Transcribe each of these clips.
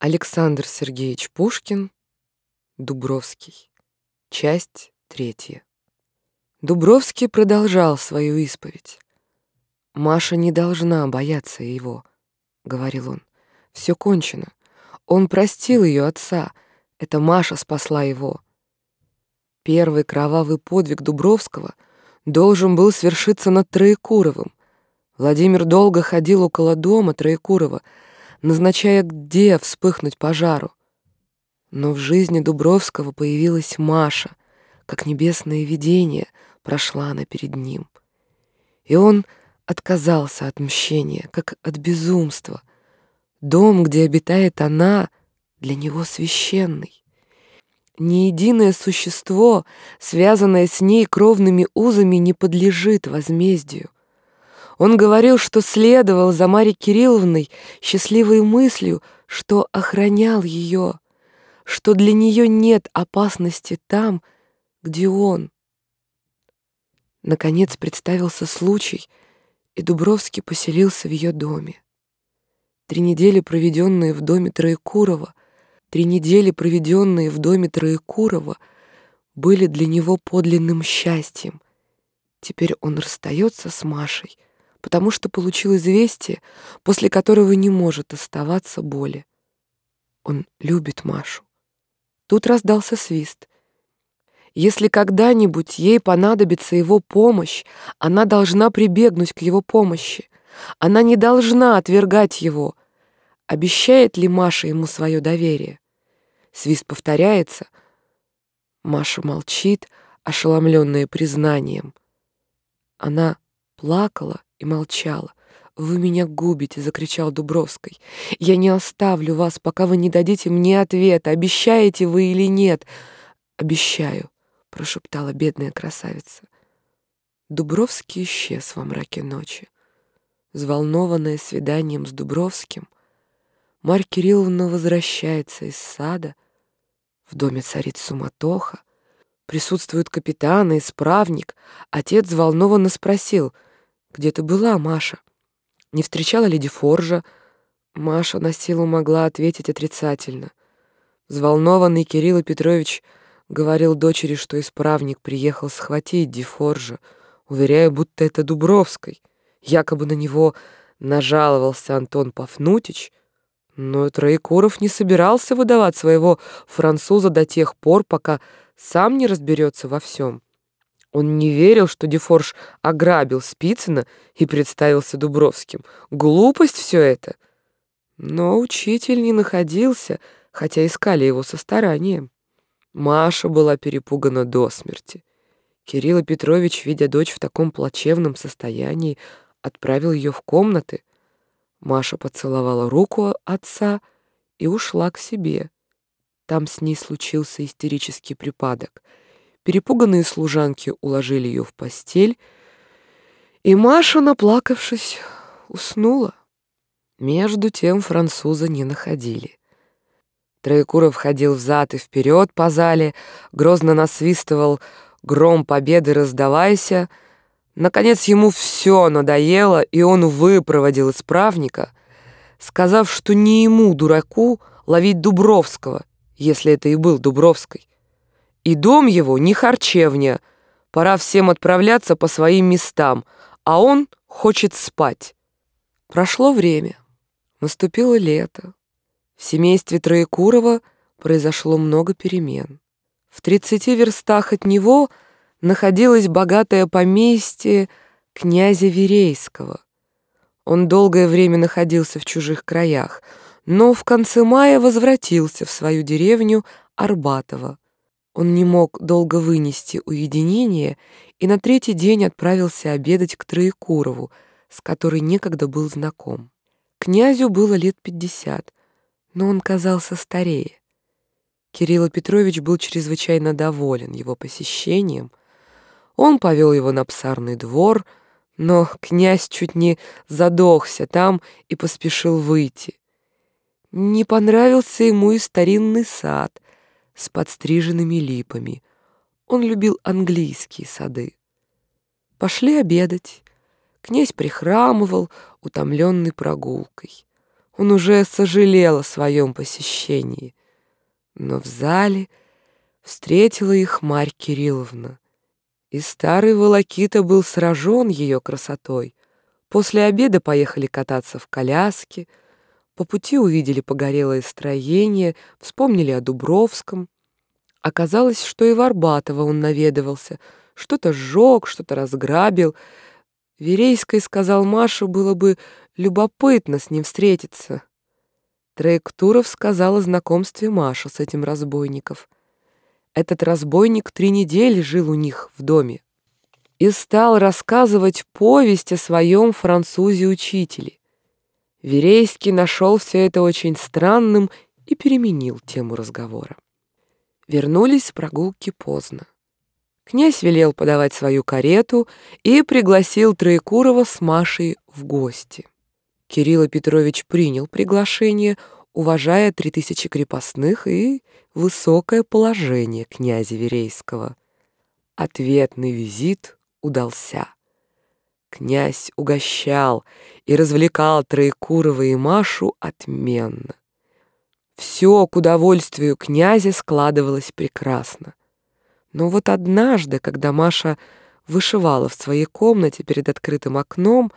Александр Сергеевич Пушкин, Дубровский. Часть третья. Дубровский продолжал свою исповедь. «Маша не должна бояться его», — говорил он. «Все кончено. Он простил ее отца. Это Маша спасла его». Первый кровавый подвиг Дубровского должен был свершиться над Троекуровым. Владимир долго ходил около дома Троекурова, назначая, где вспыхнуть пожару. Но в жизни Дубровского появилась Маша, как небесное видение прошла она перед ним. И он отказался от мщения, как от безумства. Дом, где обитает она, для него священный. Ни единое существо, связанное с ней кровными узами, не подлежит возмездию. Он говорил, что следовал за Марьей Кирилловной счастливой мыслью, что охранял ее, что для нее нет опасности там, где он. Наконец представился случай — и Дубровский поселился в ее доме. Три недели, проведенные в доме Троекурова, три недели, проведенные в доме Троекурова, были для него подлинным счастьем. Теперь он расстается с Машей, потому что получил известие, после которого не может оставаться боли. Он любит Машу. Тут раздался свист. Если когда-нибудь ей понадобится его помощь, она должна прибегнуть к его помощи. Она не должна отвергать его. Обещает ли Маша ему свое доверие? Свист повторяется. Маша молчит, ошеломленная признанием. Она плакала и молчала. «Вы меня губите!» — закричал Дубровский. «Я не оставлю вас, пока вы не дадите мне ответа, обещаете вы или нет». «Обещаю», — прошептала бедная красавица. Дубровский исчез во мраке ночи. Взволнованная свиданием с Дубровским, Марь Кирилловна возвращается из сада. В доме царит суматоха. Присутствуют капитан и исправник. Отец взволнованно спросил, «Где ты была, Маша? Не встречала леди Форжа?» Маша на силу могла ответить отрицательно. Взволнованный Кирилл Петрович — Говорил дочери, что исправник приехал схватить Дефоржа, уверяя, будто это Дубровской. Якобы на него нажаловался Антон Пафнутич, но Троекуров не собирался выдавать своего француза до тех пор, пока сам не разберется во всем. Он не верил, что Дефорж ограбил Спицына и представился Дубровским. Глупость все это. Но учитель не находился, хотя искали его со старанием. Маша была перепугана до смерти. Кирилл Петрович, видя дочь в таком плачевном состоянии, отправил ее в комнаты. Маша поцеловала руку отца и ушла к себе. Там с ней случился истерический припадок. Перепуганные служанки уложили ее в постель, и Маша, наплакавшись, уснула. Между тем француза не находили. Троекуров ходил взад и вперед по зале, грозно насвистывал «Гром победы раздавайся». Наконец ему все надоело, и он выпроводил исправника, сказав, что не ему, дураку, ловить Дубровского, если это и был Дубровской. И дом его не харчевня, пора всем отправляться по своим местам, а он хочет спать. Прошло время, наступило лето. В семействе Троекурова произошло много перемен. В тридцати верстах от него находилось богатое поместье князя Верейского. Он долгое время находился в чужих краях, но в конце мая возвратился в свою деревню Арбатово. Он не мог долго вынести уединение и на третий день отправился обедать к Троекурову, с которой некогда был знаком. Князю было лет пятьдесят, но он казался старее. Кирилл Петрович был чрезвычайно доволен его посещением. Он повел его на псарный двор, но князь чуть не задохся там и поспешил выйти. Не понравился ему и старинный сад с подстриженными липами. Он любил английские сады. Пошли обедать. Князь прихрамывал, утомленный прогулкой. Он уже сожалел о своем посещении. Но в зале встретила их Марь Кирилловна. И старый Волокита был сражен ее красотой. После обеда поехали кататься в коляске, по пути увидели погорелое строение, вспомнили о Дубровском. Оказалось, что и в Арбатово он наведывался, что-то сжег, что-то разграбил. Верейской сказал Маше, было бы любопытно с ним встретиться. Траектуров сказал о знакомстве Маша с этим разбойников. Этот разбойник три недели жил у них в доме и стал рассказывать повесть о своем французе-учителе. Верейский нашел все это очень странным и переменил тему разговора. Вернулись с прогулки поздно. Князь велел подавать свою карету и пригласил Троекурова с Машей в гости. Кирилл Петрович принял приглашение, уважая три тысячи крепостных и высокое положение князя Верейского. Ответный визит удался. Князь угощал и развлекал Троекурова и Машу отменно. Все к удовольствию князя складывалось прекрасно. Но вот однажды, когда Маша вышивала в своей комнате перед открытым окном,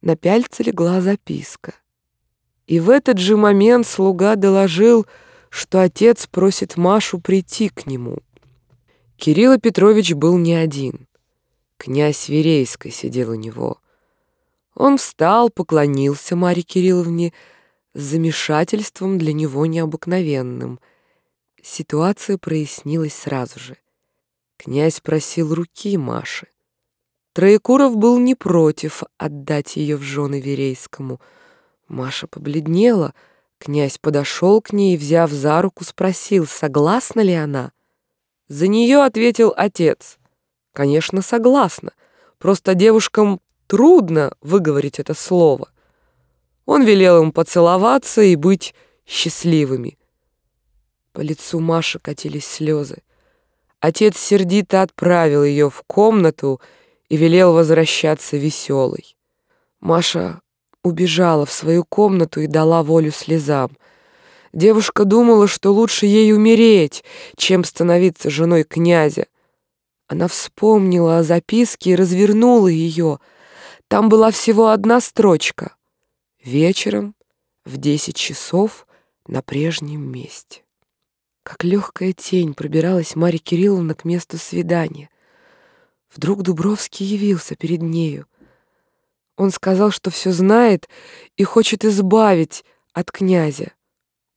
на пяльце легла записка. И в этот же момент слуга доложил, что отец просит Машу прийти к нему. Кирилл Петрович был не один. Князь Верейской сидел у него. Он встал, поклонился Марье Кирилловне с замешательством для него необыкновенным. Ситуация прояснилась сразу же. Князь просил руки Маши. Троекуров был не против отдать ее в жены Верейскому. Маша побледнела. Князь подошел к ней взяв за руку, спросил, согласна ли она. За нее ответил отец — Конечно, согласна. Просто девушкам трудно выговорить это слово. Он велел им поцеловаться и быть счастливыми. По лицу Маши катились слезы. Отец сердито отправил ее в комнату и велел возвращаться веселой. Маша убежала в свою комнату и дала волю слезам. Девушка думала, что лучше ей умереть, чем становиться женой князя. Она вспомнила о записке и развернула ее. Там была всего одна строчка. Вечером в десять часов на прежнем месте. Как легкая тень пробиралась Марья Кирилловна к месту свидания. Вдруг Дубровский явился перед нею. Он сказал, что все знает и хочет избавить от князя.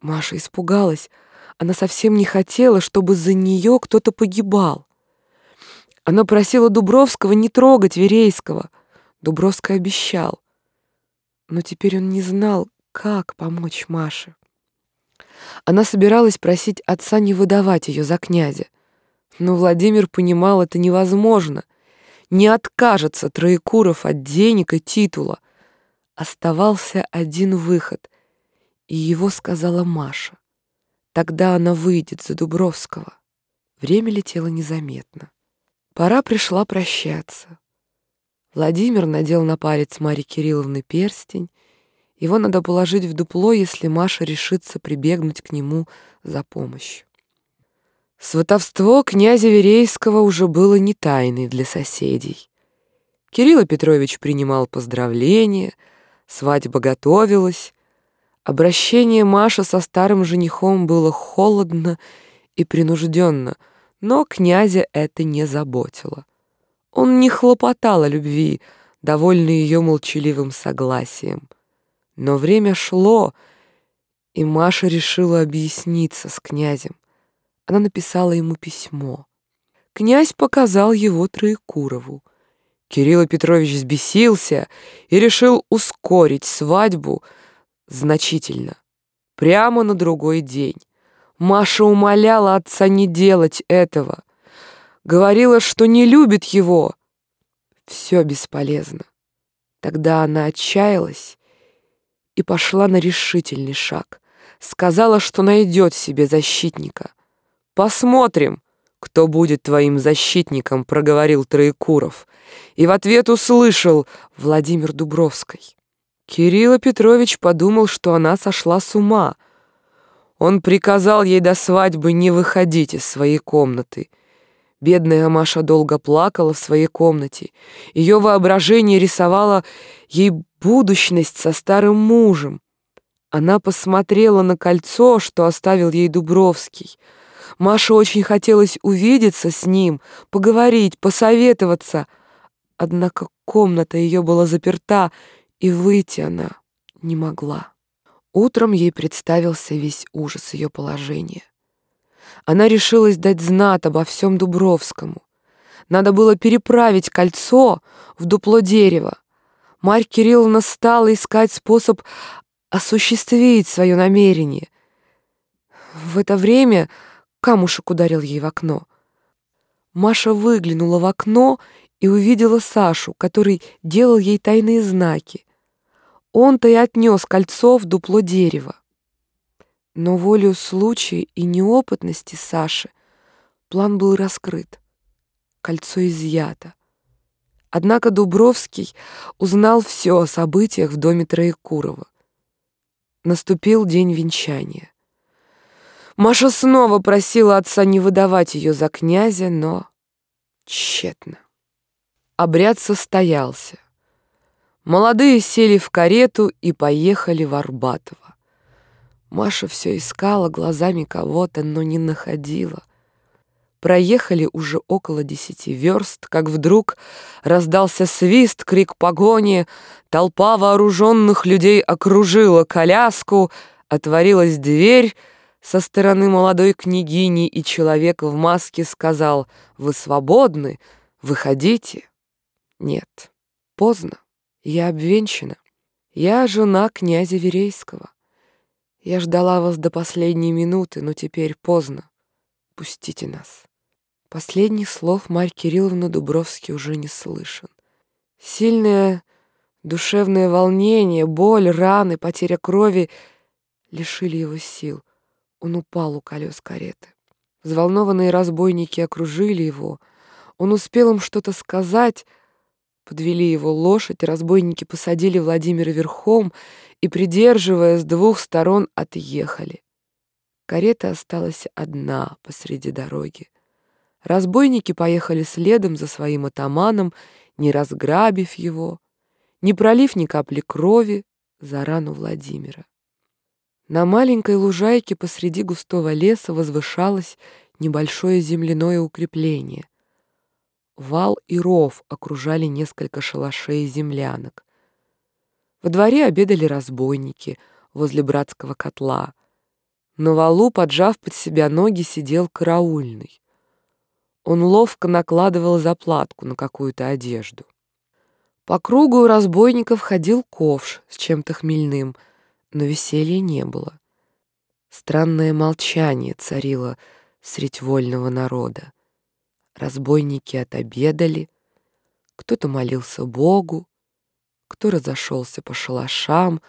Маша испугалась. Она совсем не хотела, чтобы за нее кто-то погибал. Она просила Дубровского не трогать Верейского. Дубровский обещал. Но теперь он не знал, как помочь Маше. Она собиралась просить отца не выдавать ее за князя. Но Владимир понимал, это невозможно. Не откажется Троекуров от денег и титула. Оставался один выход, и его сказала Маша. Тогда она выйдет за Дубровского. Время летело незаметно. Пора пришла прощаться. Владимир надел на палец Марьи Кирилловны перстень. Его надо положить в дупло, если Маша решится прибегнуть к нему за помощью. Сватовство князя Верейского уже было не тайной для соседей. Кирилл Петрович принимал поздравления, свадьба готовилась. Обращение Маши со старым женихом было холодно и принужденно — но князя это не заботило. Он не хлопотал о любви, довольный ее молчаливым согласием. Но время шло, и Маша решила объясниться с князем. Она написала ему письмо. Князь показал его Троекурову. Кирилл Петрович взбесился и решил ускорить свадьбу значительно, прямо на другой день. Маша умоляла отца не делать этого. Говорила, что не любит его. Все бесполезно. Тогда она отчаялась и пошла на решительный шаг. Сказала, что найдет себе защитника. «Посмотрим, кто будет твоим защитником», — проговорил Троекуров. И в ответ услышал Владимир Дубровский. Кирилл Петрович подумал, что она сошла с ума. Он приказал ей до свадьбы не выходить из своей комнаты. Бедная Маша долго плакала в своей комнате. Ее воображение рисовало ей будущность со старым мужем. Она посмотрела на кольцо, что оставил ей Дубровский. Маше очень хотелось увидеться с ним, поговорить, посоветоваться. Однако комната ее была заперта, и выйти она не могла. Утром ей представился весь ужас ее положения. Она решилась дать знат обо всем Дубровскому. Надо было переправить кольцо в дупло дерева. Марь Кирилловна стала искать способ осуществить свое намерение. В это время камушек ударил ей в окно. Маша выглянула в окно и увидела Сашу, который делал ей тайные знаки. Он-то и отнес кольцо в дупло дерева. Но волею случая и неопытности Саши план был раскрыт. Кольцо изъято. Однако Дубровский узнал все о событиях в доме Троекурова. Наступил день венчания. Маша снова просила отца не выдавать ее за князя, но тщетно. Обряд состоялся. Молодые сели в карету и поехали в Арбатово. Маша все искала глазами кого-то, но не находила. Проехали уже около десяти верст, как вдруг раздался свист, крик погони, толпа вооруженных людей окружила коляску, отворилась дверь со стороны молодой княгини, и человек в маске сказал «Вы свободны, выходите». Нет, поздно. Я обвенчана. Я жена князя Верейского. Я ждала вас до последней минуты, но теперь поздно. Пустите нас. Последних слов Марь Кирилловна Дубровский уже не слышен. Сильное душевное волнение, боль, раны, потеря крови лишили его сил. Он упал у колес кареты. Взволнованные разбойники окружили его. Он успел им что-то сказать, Подвели его лошадь, разбойники посадили Владимира верхом и, придерживая с двух сторон, отъехали. Карета осталась одна посреди дороги. Разбойники поехали следом за своим атаманом, не разграбив его, не пролив ни капли крови за рану Владимира. На маленькой лужайке посреди густого леса возвышалось небольшое земляное укрепление — Вал и ров окружали несколько шалашей и землянок. Во дворе обедали разбойники возле братского котла. На валу, поджав под себя ноги, сидел караульный. Он ловко накладывал заплатку на какую-то одежду. По кругу у разбойников ходил ковш с чем-то хмельным, но веселья не было. Странное молчание царило средь вольного народа. Разбойники отобедали, кто-то молился Богу, кто разошелся по шалашам,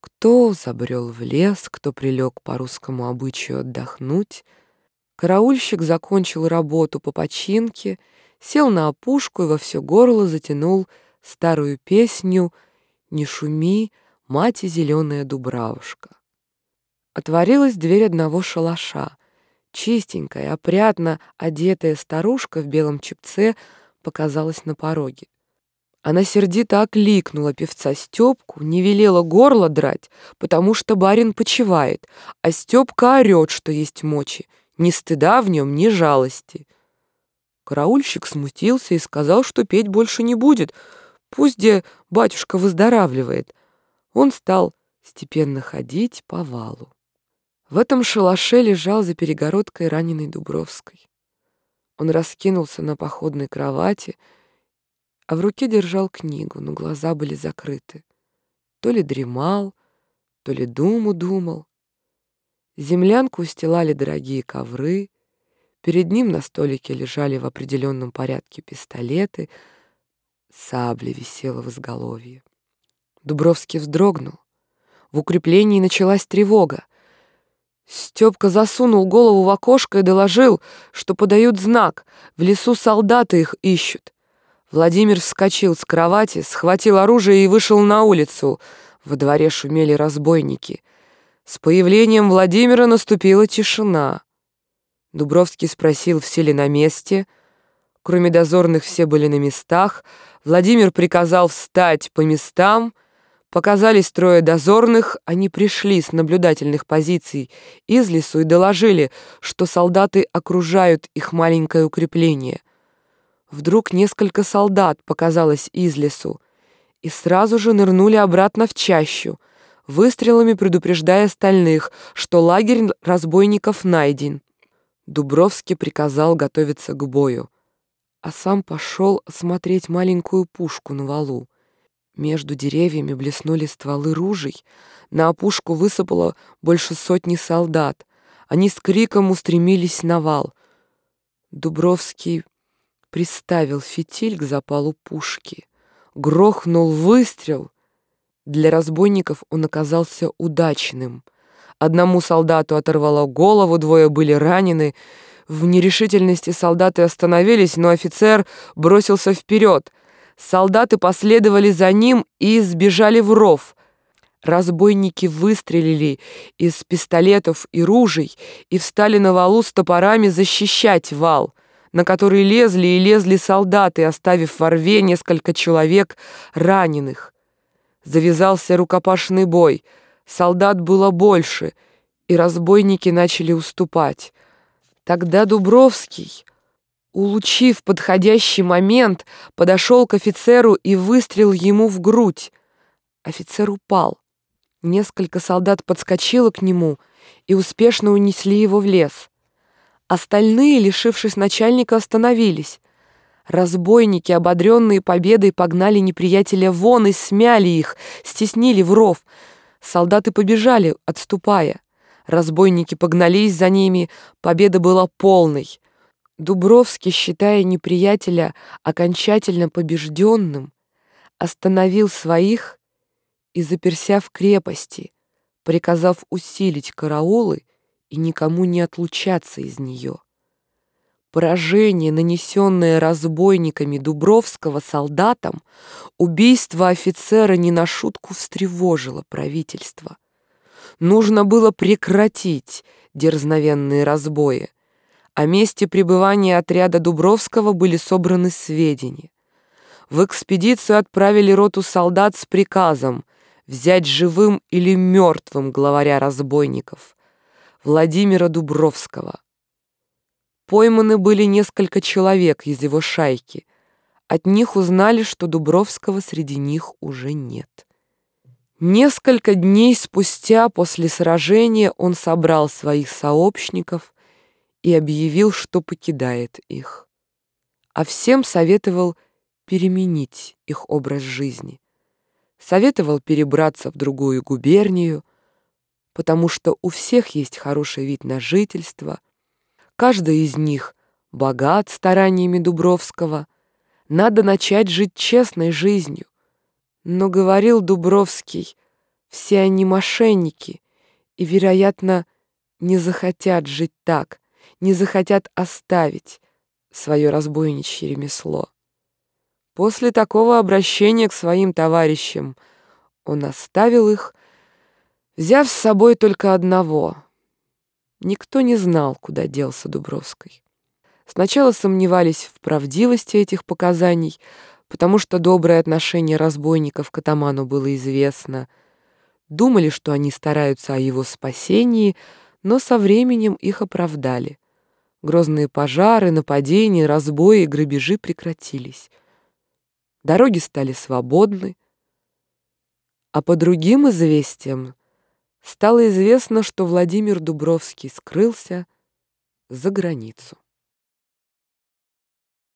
кто забрел в лес, кто прилег по русскому обычаю отдохнуть. Караульщик закончил работу по починке, сел на опушку и во все горло затянул старую песню «Не шуми, мать и зеленая дубравушка». Отворилась дверь одного шалаша — Чистенькая, опрятно одетая старушка в белом чепце показалась на пороге. Она сердито окликнула певца Степку, не велела горло драть, потому что барин почивает, а Степка орет, что есть мочи, ни стыда в нем, ни жалости. Караульщик смутился и сказал, что петь больше не будет, пусть где батюшка выздоравливает. Он стал степенно ходить по валу. В этом шалаше лежал за перегородкой раненый Дубровской. Он раскинулся на походной кровати, а в руке держал книгу, но глаза были закрыты. То ли дремал, то ли думу думал. Землянку устилали дорогие ковры, перед ним на столике лежали в определенном порядке пистолеты, сабля висела в изголовье. Дубровский вздрогнул. В укреплении началась тревога. Степка засунул голову в окошко и доложил, что подают знак. В лесу солдаты их ищут. Владимир вскочил с кровати, схватил оружие и вышел на улицу. Во дворе шумели разбойники. С появлением Владимира наступила тишина. Дубровский спросил, все ли на месте. Кроме дозорных все были на местах. Владимир приказал встать по местам. Показались трое дозорных, они пришли с наблюдательных позиций из лесу и доложили, что солдаты окружают их маленькое укрепление. Вдруг несколько солдат показалось из лесу и сразу же нырнули обратно в чащу, выстрелами предупреждая остальных, что лагерь разбойников найден. Дубровский приказал готовиться к бою, а сам пошел осмотреть маленькую пушку на валу. Между деревьями блеснули стволы ружей, на опушку высыпало больше сотни солдат. Они с криком устремились на вал. Дубровский приставил фитиль к запалу пушки. Грохнул выстрел. Для разбойников он оказался удачным — Одному солдату оторвало голову, двое были ранены. В нерешительности солдаты остановились, но офицер бросился вперед. Солдаты последовали за ним и сбежали в ров. Разбойники выстрелили из пистолетов и ружей и встали на валу с топорами защищать вал, на который лезли и лезли солдаты, оставив во рве несколько человек раненых. Завязался рукопашный бой — Солдат было больше, и разбойники начали уступать. Тогда Дубровский, улучив подходящий момент, подошел к офицеру и выстрелил ему в грудь. Офицер упал. Несколько солдат подскочило к нему и успешно унесли его в лес. Остальные, лишившись начальника, остановились. Разбойники, ободренные победой, погнали неприятеля вон и смяли их, стеснили в ров — Солдаты побежали, отступая. Разбойники погнались за ними, победа была полной. Дубровский, считая неприятеля окончательно побежденным, остановил своих и, заперся в крепости, приказав усилить караулы и никому не отлучаться из нее. Поражение, нанесенное разбойниками Дубровского солдатам, убийство офицера не на шутку встревожило правительство. Нужно было прекратить дерзновенные разбои. О месте пребывания отряда Дубровского были собраны сведения. В экспедицию отправили роту солдат с приказом взять живым или мертвым главаря разбойников Владимира Дубровского. Пойманы были несколько человек из его шайки. От них узнали, что Дубровского среди них уже нет. Несколько дней спустя после сражения он собрал своих сообщников и объявил, что покидает их. А всем советовал переменить их образ жизни. Советовал перебраться в другую губернию, потому что у всех есть хороший вид на жительство, Каждый из них богат стараниями Дубровского. Надо начать жить честной жизнью. Но говорил Дубровский, все они мошенники и, вероятно, не захотят жить так, не захотят оставить свое разбойничье ремесло. После такого обращения к своим товарищам он оставил их, взяв с собой только одного — Никто не знал, куда делся Дубровский. Сначала сомневались в правдивости этих показаний, потому что доброе отношение разбойников к атаману было известно. Думали, что они стараются о его спасении, но со временем их оправдали. Грозные пожары, нападения, разбои и грабежи прекратились. Дороги стали свободны, а по другим известиям стало известно, что Владимир Дубровский скрылся за границу.